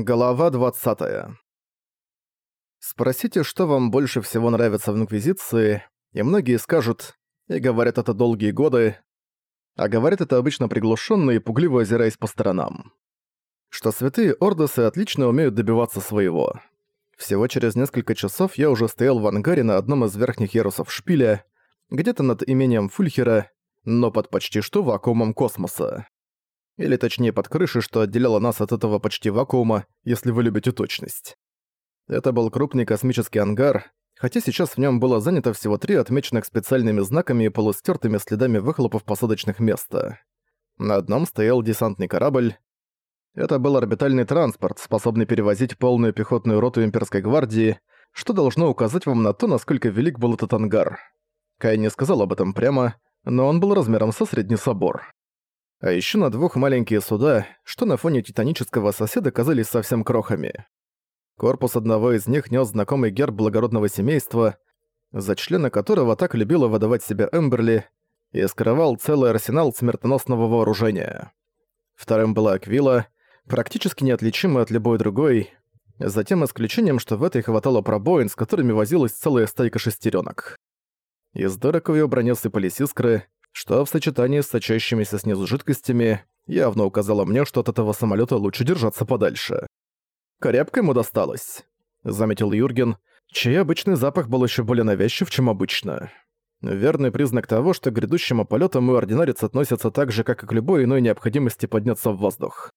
Глава 20. Спросите, что вам больше всего нравится в Инквизиции, и многие скажут, и говорят это долгие годы, а говорят это обычно приглушенно и пугливо озираясь по сторонам. Что святые Ордосы отлично умеют добиваться своего. Всего через несколько часов я уже стоял в ангаре на одном из верхних ярусов шпиля, где-то над имением Фульхера, но под почти что вакуумом космоса. Или точнее под крышей, что отделяло нас от этого почти вакуума, если вы любите точность. Это был крупный космический ангар, хотя сейчас в нем было занято всего три отмеченных специальными знаками и полустертыми следами выхлопов посадочных места. На одном стоял десантный корабль. Это был орбитальный транспорт, способный перевозить полную пехотную роту имперской гвардии, что должно указать вам на то, насколько велик был этот ангар. Кай не сказал об этом прямо, но он был размером со средний собор. А еще на двух маленькие суда, что на фоне титанического соседа казались совсем крохами. Корпус одного из них нес знакомый герб благородного семейства, за члена которого так любила выдавать себя Эмберли, и скрывал целый арсенал смертоносного вооружения. Вторым была Аквила, практически неотличимая от любой другой, за тем исключением, что в этой хватало пробоин, с которыми возилась целая стайка шестеренок. Из дырок в её броне сыпались искры, что в сочетании с сочащимися снизу жидкостями явно указало мне, что от этого самолета лучше держаться подальше. «Крепко ему досталось», — заметил Юрген, чей обычный запах был еще более навязчив, чем обычно. Верный признак того, что к грядущему полету мой ординарец относится так же, как и к любой иной необходимости подняться в воздух.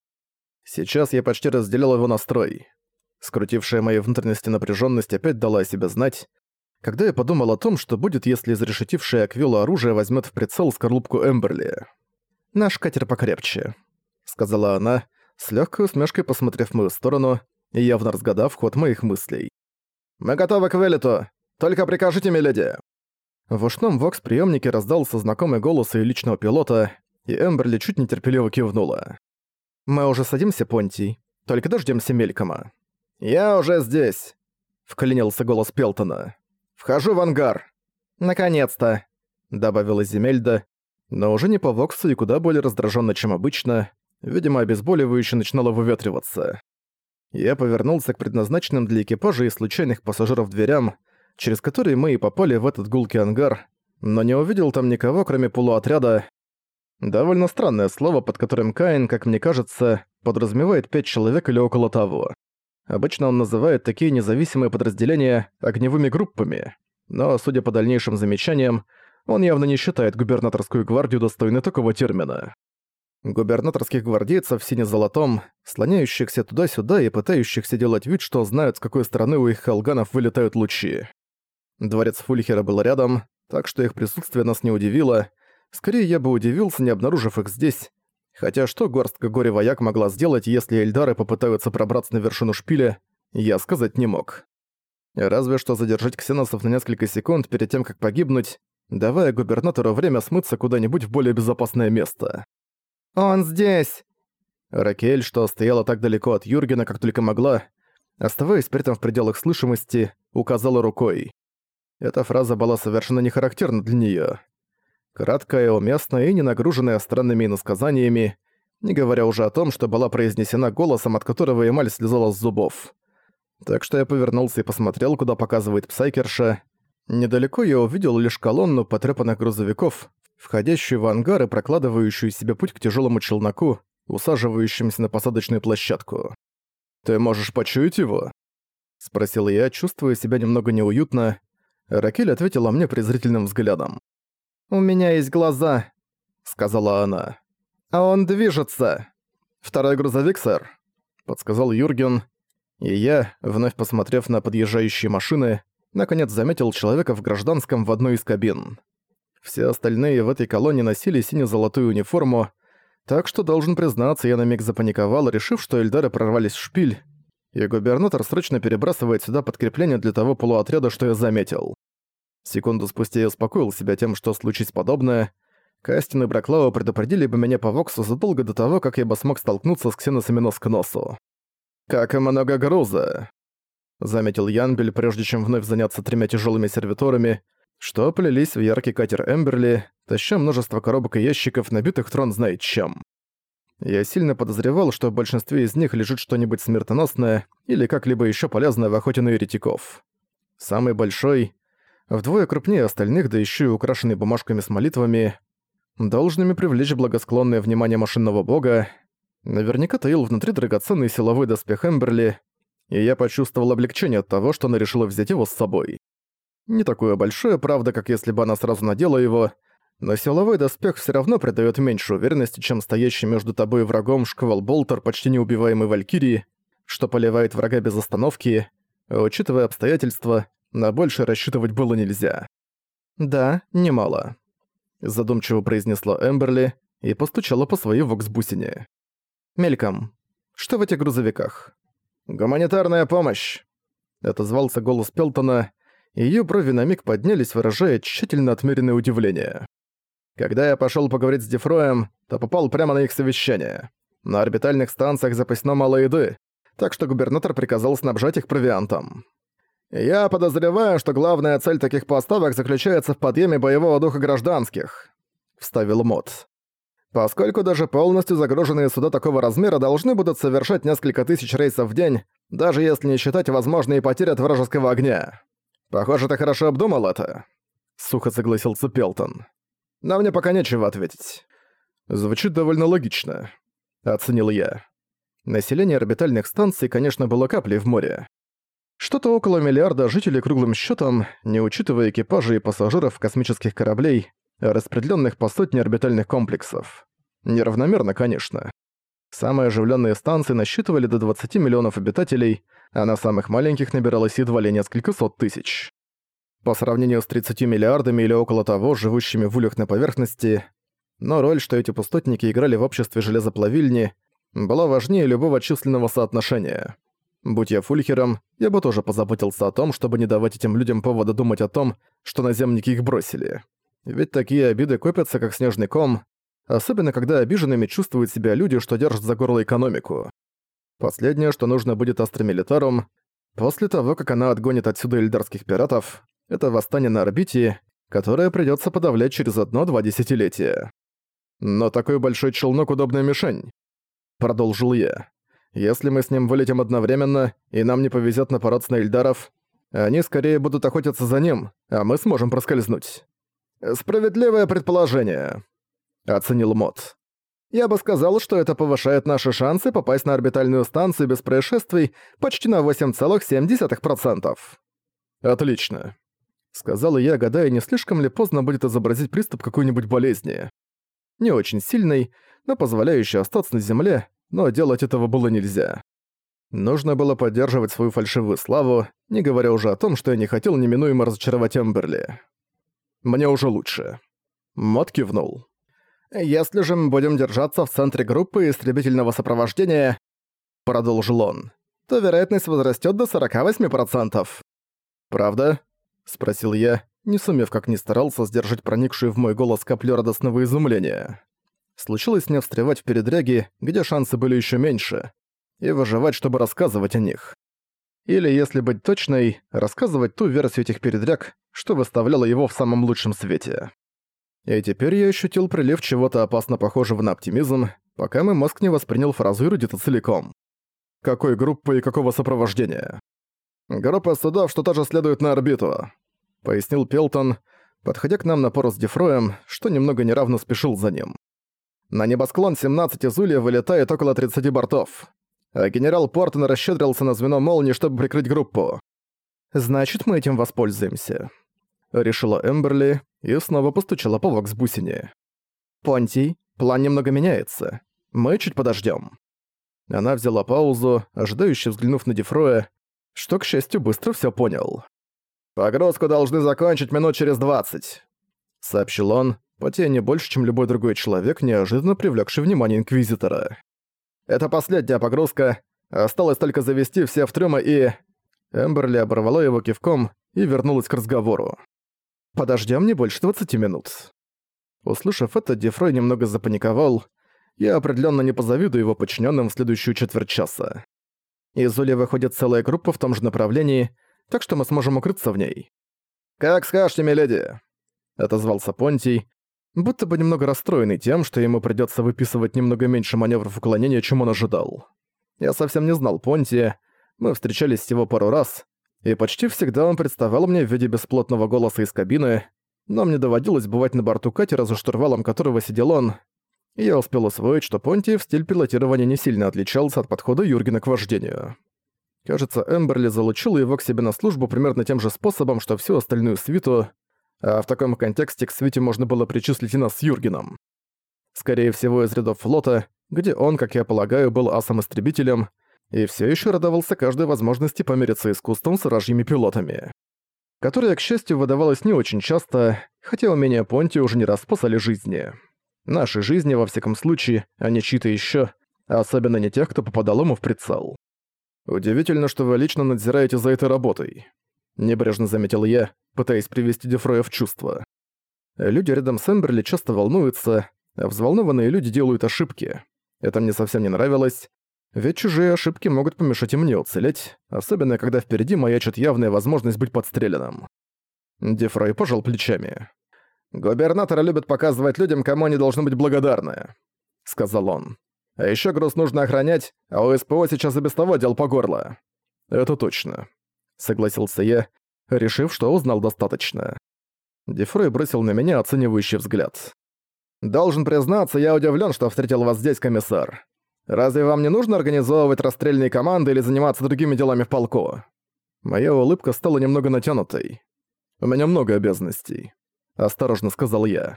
Сейчас я почти разделил его настрой. Скрутившая мои внутренности напряженность опять дала о себе знать, когда я подумал о том, что будет, если изрешетившее Аквилу оружие возьмет в прицел скорлупку Эмберли. «Наш катер покрепче», — сказала она, с легкой усмешкой посмотрев в мою сторону и явно разгадав ход моих мыслей. «Мы готовы к вылету! Только прикажите, миледи!» В ушном вокс-приёмнике раздался знакомый голос ее личного пилота, и Эмберли чуть нетерпеливо кивнула. «Мы уже садимся, Понтий. Только дождёмся Мелькома». «Я уже здесь», — вклинился голос Пелтона. «Вхожу в ангар!» «Наконец-то!» — добавила Земельда, но уже не по Воксу и куда более раздраженно, чем обычно. Видимо, обезболивающее начинало выветриваться. Я повернулся к предназначенным для экипажа и случайных пассажиров дверям, через которые мы и попали в этот гулкий ангар, но не увидел там никого, кроме полуотряда. Довольно странное слово, под которым Каин, как мне кажется, подразумевает пять человек или около того. Обычно он называет такие независимые подразделения огневыми группами, но, судя по дальнейшим замечаниям, он явно не считает губернаторскую гвардию достойной такого термина. Губернаторских гвардейцев в сине-золотом, слоняющихся туда-сюда и пытающихся делать вид, что знают, с какой стороны у их халганов вылетают лучи. Дворец Фульхера был рядом, так что их присутствие нас не удивило. Скорее, я бы удивился, не обнаружив их здесь, Хотя что горстка горе-вояк могла сделать, если эльдары попытаются пробраться на вершину шпиля, я сказать не мог. Разве что задержать ксеносов на несколько секунд перед тем, как погибнуть, давая губернатору время смыться куда-нибудь в более безопасное место. «Он здесь!» Ракель, что стояла так далеко от Юргена, как только могла, оставаясь при этом в пределах слышимости, указала рукой. Эта фраза была совершенно не характерна для неё. Краткая, уместная и не нагруженная странными иносказаниями, не говоря уже о том, что была произнесена голосом, от которого эмаль слезала с зубов. Так что я повернулся и посмотрел, куда показывает Псайкерша. Недалеко я увидел лишь колонну потрепанных грузовиков, входящую в ангар и прокладывающую себе путь к тяжелому челноку, усаживающимся на посадочную площадку. «Ты можешь почуять его?» — спросил я, чувствуя себя немного неуютно. Ракель ответила мне презрительным взглядом. «У меня есть глаза», — сказала она. «А он движется». «Второй грузовик, сэр», — подсказал Юрген. И я, вновь посмотрев на подъезжающие машины, наконец заметил человека в гражданском в одной из кабин. Все остальные в этой колонне носили сине-золотую униформу, так что, должен признаться, я на миг запаниковал, решив, что Эльдары прорвались в шпиль, и губернатор срочно перебрасывает сюда подкрепление для того полуотряда, что я заметил. Секунду спустя я успокоил себя тем, что случись подобное. Кастин и Браклау предупредили бы меня по Воксу задолго до того, как я бы смог столкнуться с ксеносами нос к носу. «Как и много груза», — заметил Янбель, прежде чем вновь заняться тремя тяжелыми сервиторами, что плелись в яркий катер Эмберли, таща множество коробок и ящиков, набитых трон знает чем. Я сильно подозревал, что в большинстве из них лежит что-нибудь смертоносное или как-либо еще полезное в охоте на еретиков. Самый большой, вдвое крупнее остальных, да еще и украшенный бумажками с молитвами, должными привлечь благосклонное внимание машинного бога, наверняка таил внутри драгоценный силовой доспех Эмберли, и я почувствовал облегчение от того, что она решила взять его с собой. Не такое большое, правда, как если бы она сразу надела его, но силовой доспех все равно придает меньше уверенности, чем стоящий между тобой врагом шквал-болтер почти неубиваемой Валькирии, что поливает врага без остановки, учитывая обстоятельства, на больше рассчитывать было нельзя. «Да, немало», — задумчиво произнесла Эмберли и постучала по своей вокс-бусине. «Мельком, что в этих грузовиках?» «Гуманитарная помощь!» — отозвался голос Пелтона, и её брови на миг поднялись, выражая тщательно отмеренное удивление. Когда я пошёл поговорить с Дефроем, то попал прямо на их совещание. На орбитальных станциях запасено мало еды, так что губернатор приказал снабжать их провиантом. Я подозреваю, что главная цель таких поставок заключается в подъеме боевого духа гражданских», — вставил Мот. «Поскольку даже полностью загруженные суда такого размера должны будут совершать несколько тысяч рейсов в день, даже если не считать возможные потери от вражеского огня. Похоже, ты хорошо обдумал это», — сухо согласился Пелтон. «Но мне пока нечего ответить». «Звучит довольно логично», — оценил я. Население орбитальных станций, конечно, было каплей в море. Что-то около миллиарда жителей круглым счетом, не учитывая экипажей и пассажиров космических кораблей, распределенных по сотне орбитальных комплексов. Неравномерно, конечно. Самые оживленные станции насчитывали до 20 миллионов обитателей, а на самых маленьких набиралось едва ли несколько сот тысяч. По сравнению с 30 миллиардами или около того, живущими в улях на поверхности, но роль, что эти пустотники играли в обществе железоплавильни, была важнее любого численного соотношения. Будь я фульхером, я бы тоже позаботился о том, чтобы не давать этим людям повода думать о том, что наземники их бросили. Ведь такие обиды копятся, как снежный ком, особенно когда обиженными чувствуют себя люди, что держат за горло экономику. Последнее, что нужно будет Астра Милитарум, после того, как она отгонит отсюда эльдарских пиратов, это восстание на орбите, которое придётся подавлять через одно-два десятилетия. Но такой большой челнок — удобная мишень. Продолжил я. Если мы с ним вылетим одновременно, и нам не повезет напороться на Эльдаров, они скорее будут охотиться за ним, а мы сможем проскользнуть. «Справедливое предположение», — оценил Мот. «Я бы сказал, что это повышает наши шансы попасть на орбитальную станцию без происшествий почти на 8,7%. «Отлично», — сказал я, гадая, не слишком ли поздно будет изобразить приступ какой-нибудь болезни. Не очень сильный, но позволяющий остаться на Земле, но делать этого было нельзя. Нужно было поддерживать свою фальшивую славу, не говоря уже о том, что я не хотел неминуемо разочаровать Эмберли. Мне уже лучше. Мот кивнул. «Если же мы будем держаться в центре группы истребительного сопровождения», — продолжил он, «то вероятность возрастет до 48%. «Правда?» — спросил я, не сумев как ни старался сдержать проникшую в мой голос каплю радостного изумления случилось мне встревать в передряги, где шансы были еще меньше, и выживать, чтобы рассказывать о них. Или, если быть точной, рассказывать ту версию этих передряг, что выставляло его в самом лучшем свете. И теперь я ощутил прилив чего-то опасно похожего на оптимизм, пока мой мозг не воспринял фразу эрудита целиком. Какой группы и какого сопровождения? Группа судов, что тоже следует на орбиту, пояснил Пелтон, подходя к нам на пару с Дефроем, что немного неравно спешил за ним. На небосклон 17 из Улья вылетает около 30 бортов. А генерал Портон расщедрился на звено молнии, чтобы прикрыть группу. «Значит, мы этим воспользуемся», — решила Эмберли и снова постучала по воксбусине. «Понтий, план немного меняется. Мы чуть подождем. Она взяла паузу, ожидающе взглянув на Дефроя, что, к счастью, быстро все понял. «Погрузку должны закончить минут через двадцать», — сообщил он, потея не больше, чем любой другой человек, неожиданно привлекший внимание Инквизитора. «Это последняя погрузка. Осталось только завести все в трюмы и...» Эмберли оборвала его кивком и вернулась к разговору. «Подождём не больше 20 минут». Услышав это, Дефрой немного запаниковал. Я определенно не позавидую его подчиненным в следующую четверть часа. Из Ули выходит целая группа в том же направлении, так что мы сможем укрыться в ней. «Как скажете, миледи», — отозвался Понтий, будто бы немного расстроенный тем, что ему придётся выписывать немного меньше маневров уклонения, чем он ожидал. Я совсем не знал Понти, мы встречались всего пару раз, и почти всегда он представал мне в виде бесплотного голоса из кабины, но мне доводилось бывать на борту катера, за штурвалом которого сидел он, и я успел усвоить, что Понти в стиль пилотирования не сильно отличался от подхода Юргена к вождению. Кажется, Эмберли залучила его к себе на службу примерно тем же способом, что всю остальную свиту, а в таком контексте к свите можно было причислить и нас с Юргеном. Скорее всего, из рядов флота, где он, как я полагаю, был асом-истребителем, и все еще радовался каждой возможности помериться искусством с вражьими пилотами. Которое, к счастью, выдавалось не очень часто, хотя умения Понти уже не раз спасали жизни. Наши жизни, во всяком случае, а не чьи-то еще, особенно не тех, кто попадал ему в прицел. «Удивительно, что вы лично надзираете за этой работой», — небрежно заметил я, пытаясь привести Дефроя в чувство. Люди рядом с Эмберли часто волнуются, а взволнованные люди делают ошибки. Это мне совсем не нравилось, ведь чужие ошибки могут помешать и мне уцелеть, особенно когда впереди маячит явная возможность быть подстреленным. Дефрой пожал плечами. «Губернатора любят показывать людям, кому они должны быть благодарны», — сказал он. А еще груз нужно охранять, а у СПО сейчас и без того дел по горло». «Это точно», — согласился я, решив, что узнал достаточно. Дефрой бросил на меня оценивающий взгляд. «Должен признаться, я удивлен, что встретил вас здесь, комиссар. Разве вам не нужно организовывать расстрельные команды или заниматься другими делами в полку?» Моя улыбка стала немного натянутой. «У меня много обязанностей», — осторожно сказал я.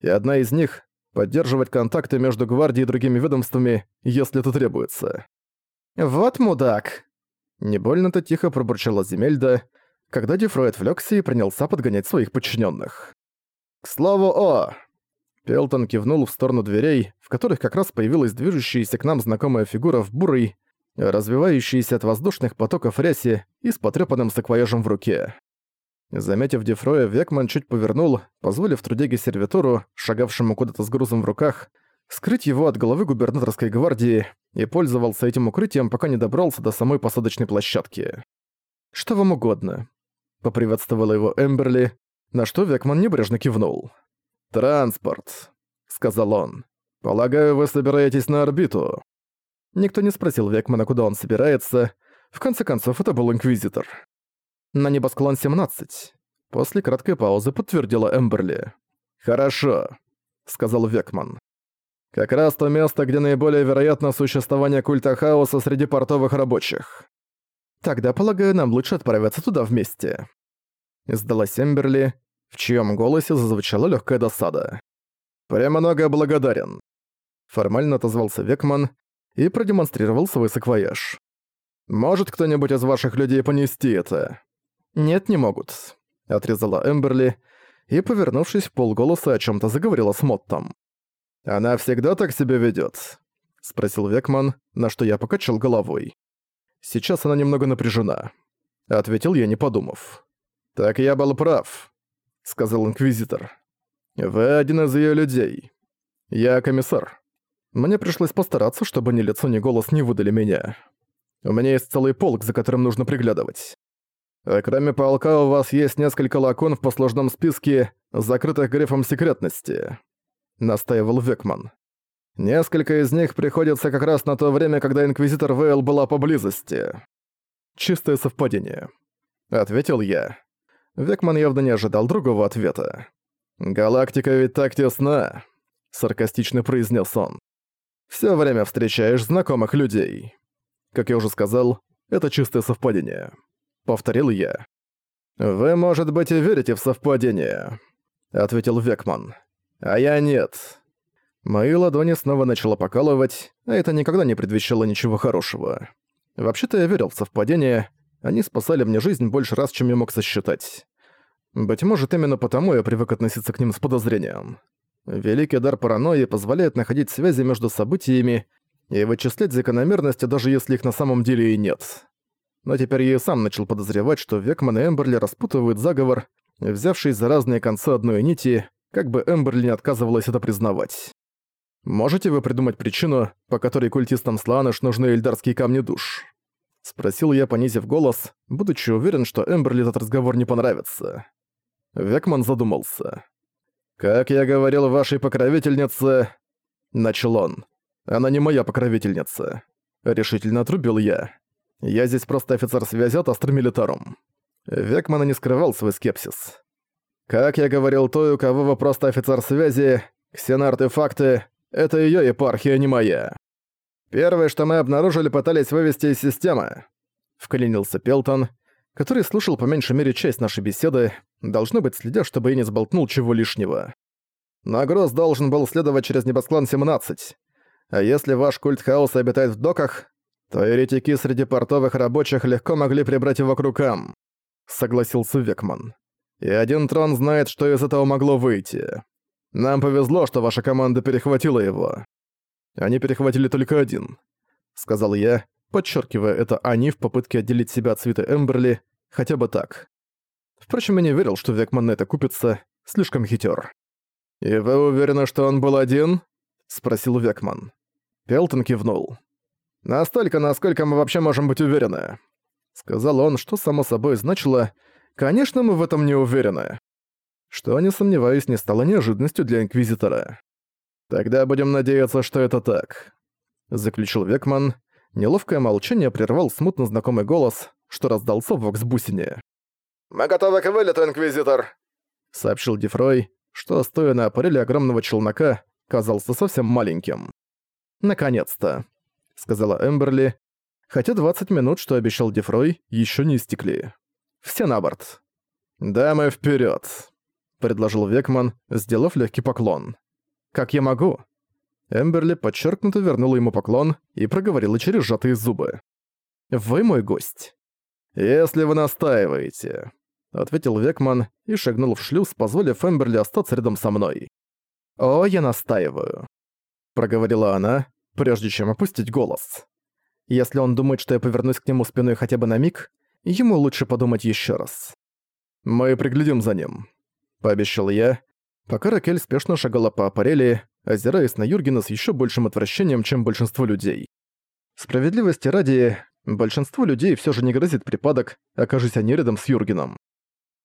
«И одна из них поддерживать контакты между гвардией и другими ведомствами, если это требуется. «Вот мудак!» Не больно-то тихо пробурчала Земельда, когда Дефрой отвлёкся и принялся подгонять своих подчиненных. «К слову о!» Пелтон кивнул в сторону дверей, в которых как раз появилась движущаяся к нам знакомая фигура в бурой, развивающаяся от воздушных потоков рясе и с потрёпанным саквояжем в руке. Заметив Дефроя, Векман чуть повернул, позволив трудяге-сервитору, шагавшему куда-то с грузом в руках, скрыть его от головы губернаторской гвардии и пользовался этим укрытием, пока не добрался до самой посадочной площадки. «Что вам угодно?» — поприветствовала его Эмберли, на что Векман небрежно кивнул. «Транспорт», — сказал он. «Полагаю, вы собираетесь на орбиту?» Никто не спросил Векмана, куда он собирается. В конце концов, это был Инквизитор на небосклон 17. После краткой паузы подтвердила Эмберли. «Хорошо», — сказал Векман. «Как раз то место, где наиболее вероятно существование культа хаоса среди портовых рабочих. Тогда, полагаю, нам лучше отправиться туда вместе». Сдалась Эмберли, в чьем голосе зазвучала легкая досада. «Премного благодарен», — формально отозвался Векман и продемонстрировал свой саквояж. «Может кто-нибудь из ваших людей понести это?» «Нет, не могут», — отрезала Эмберли и, повернувшись в полголоса, о чем то заговорила с Моттом. «Она всегда так себя ведет? спросил Векман, на что я покачал головой. «Сейчас она немного напряжена», — ответил я, не подумав. «Так я был прав», — сказал Инквизитор. «Вы один из ее людей. Я комиссар. Мне пришлось постараться, чтобы ни лицо, ни голос не выдали меня. У меня есть целый полк, за которым нужно приглядывать. А кроме полка у вас есть несколько лакон в послужном списке, закрытых грифом секретности», — настаивал Векман. «Несколько из них приходится как раз на то время, когда Инквизитор Вейл была поблизости». «Чистое совпадение», — ответил я. Векман явно не ожидал другого ответа. «Галактика ведь так тесна», — саркастично произнес он. «Всё время встречаешь знакомых людей». Как я уже сказал, это чистое совпадение повторил я. «Вы, может быть, и верите в совпадение», — ответил Векман. «А я нет». Мои ладони снова начало покалывать, а это никогда не предвещало ничего хорошего. Вообще-то я верил в совпадение, они спасали мне жизнь больше раз, чем я мог сосчитать. Быть может, именно потому я привык относиться к ним с подозрением. Великий дар паранойи позволяет находить связи между событиями и вычислять закономерности, даже если их на самом деле и нет но теперь я и сам начал подозревать, что Векман и Эмберли распутывают заговор, взявшись за разные концы одной нити, как бы Эмберли не отказывалась это признавать. «Можете вы придумать причину, по которой культистам Слааныш нужны эльдарские камни душ?» Спросил я, понизив голос, будучи уверен, что Эмберли этот разговор не понравится. Векман задумался. «Как я говорил вашей покровительнице...» Начал он. «Она не моя покровительница». Решительно отрубил я. Я здесь просто офицер связи от Астра Милитарум. Векман не скрывал свой скепсис. Как я говорил той, у кого вы просто офицер связи, ксеноартефакты — это её епархия, а не моя. Первое, что мы обнаружили, пытались вывести из системы. Вклинился Пелтон, который слушал по меньшей мере часть нашей беседы, должно быть, следя, чтобы я не сболтнул чего лишнего. Нагроз должен был следовать через небосклон 17. А если ваш культ хаоса обитает в доках, то еретики среди портовых рабочих легко могли прибрать его к рукам», — согласился Векман. «И один трон знает, что из этого могло выйти. Нам повезло, что ваша команда перехватила его. Они перехватили только один», — сказал я, подчеркивая это «они» в попытке отделить себя от свиты Эмберли, хотя бы так. Впрочем, я не верил, что Векман на это купится, слишком хитер. «И вы уверены, что он был один?» — спросил Векман. Пелтон кивнул. «Настолько, насколько мы вообще можем быть уверены», — сказал он, что само собой значило «Конечно, мы в этом не уверены». Что, не сомневаюсь, не стало неожиданностью для Инквизитора. «Тогда будем надеяться, что это так», — заключил Векман. Неловкое молчание прервал смутно знакомый голос, что раздался в Воксбусине. «Мы готовы к вылету, Инквизитор!» — сообщил Дефрой, что, стоя на аппареле огромного челнока, казался совсем маленьким. «Наконец-то», — сказала Эмберли, хотя 20 минут, что обещал Дефрой, еще не истекли. «Все на борт». «Дамы, вперед, предложил Векман, сделав легкий поклон. «Как я могу?» Эмберли подчеркнуто вернула ему поклон и проговорила через сжатые зубы. «Вы мой гость». «Если вы настаиваете», — ответил Векман и шагнул в шлюз, позволив Эмберли остаться рядом со мной. «О, я настаиваю», — проговорила она, прежде чем опустить голос. «Если он думает, что я повернусь к нему спиной хотя бы на миг, ему лучше подумать еще раз. Мы приглядим за ним», — пообещал я, пока Ракель спешно шагала по аппарели, озираясь на Юргена с еще большим отвращением, чем большинство людей. Справедливости ради, большинству людей все же не грозит припадок, окажись они рядом с Юргеном.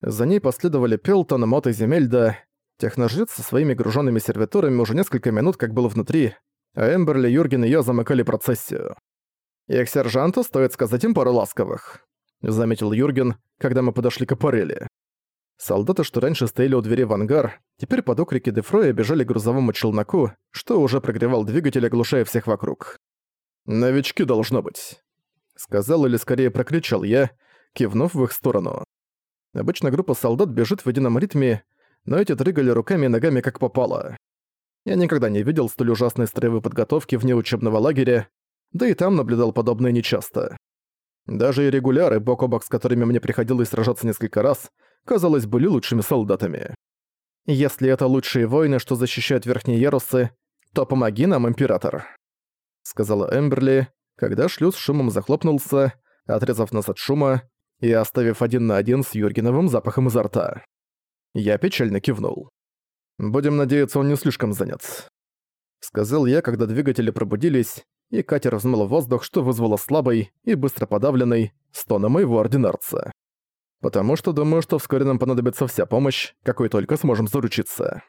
За ней последовали Пелтон, Мот и Земельда, Техножрец со своими груженными сервиторами уже несколько минут как был внутри, а Эмберли, Юрген и я замыкали процессию. «Их сержанту стоит сказать им пару ласковых», — заметил Юрген, когда мы подошли к аппарели. Солдаты, что раньше стояли у двери в ангар, теперь под окрики Дефроя бежали к грузовому челноку, что уже прогревал двигатель, оглушая всех вокруг. «Новички должно быть», — сказал или скорее прокричал я, кивнув в их сторону. Обычно группа солдат бежит в едином ритме, но эти дрыгали руками и ногами как попало. Я никогда не видел столь ужасной строевой подготовки вне учебного лагеря, да и там наблюдал подобное нечасто. Даже и регуляры, бок о бок с которыми мне приходилось сражаться несколько раз, казалось, были лучшими солдатами. Если это лучшие воины, что защищают верхние ярусы, то помоги нам, Император», — сказала Эмберли, когда шлюз шумом захлопнулся, отрезав нас от шума и оставив один на один с Юргеновым запахом изо рта. Я печально кивнул. «Будем надеяться, он не слишком занят», — сказал я, когда двигатели пробудились, и катер взмыл воздух, что вызвало слабый и быстро подавленный стона моего ординарца. Потому что думаю, что вскоре нам понадобится вся помощь, какой только сможем заручиться.